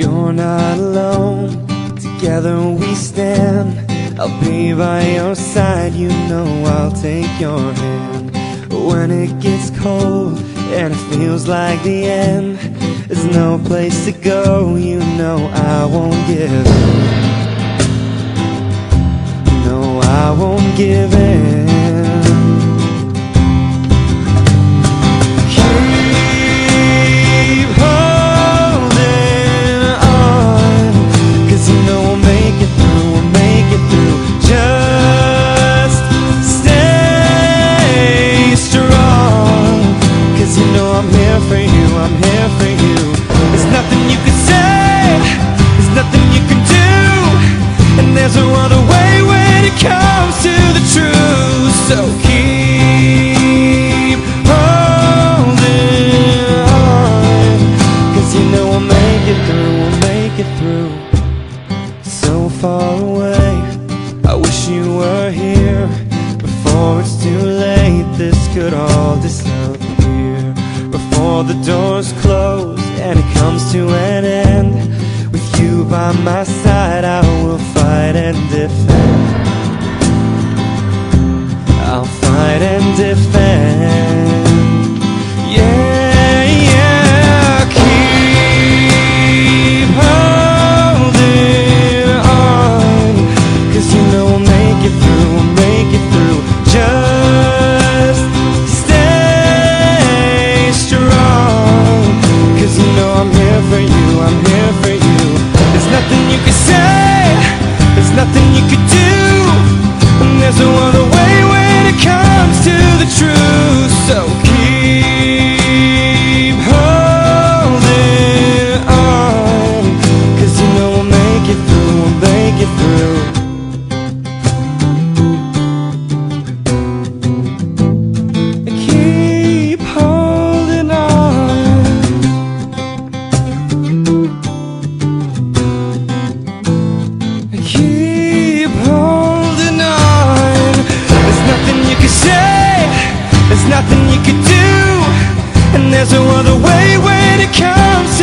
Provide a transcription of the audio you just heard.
You're not alone, together we stand. I'll be by your side, you know I'll take your hand. When it gets cold and it feels like the end, there's no place to go, you know I won't give in. No, I won't give in. Comes to the truth. So keep holding on, 'cause you know we'll make it through, we'll make it through. So far away, I wish you were here before it's too late. This could all disappear before the doors close and it comes to an end. With you by my side, I fight Keep holding on. There's nothing you can say, there's nothing you can do, and there's no other way when it comes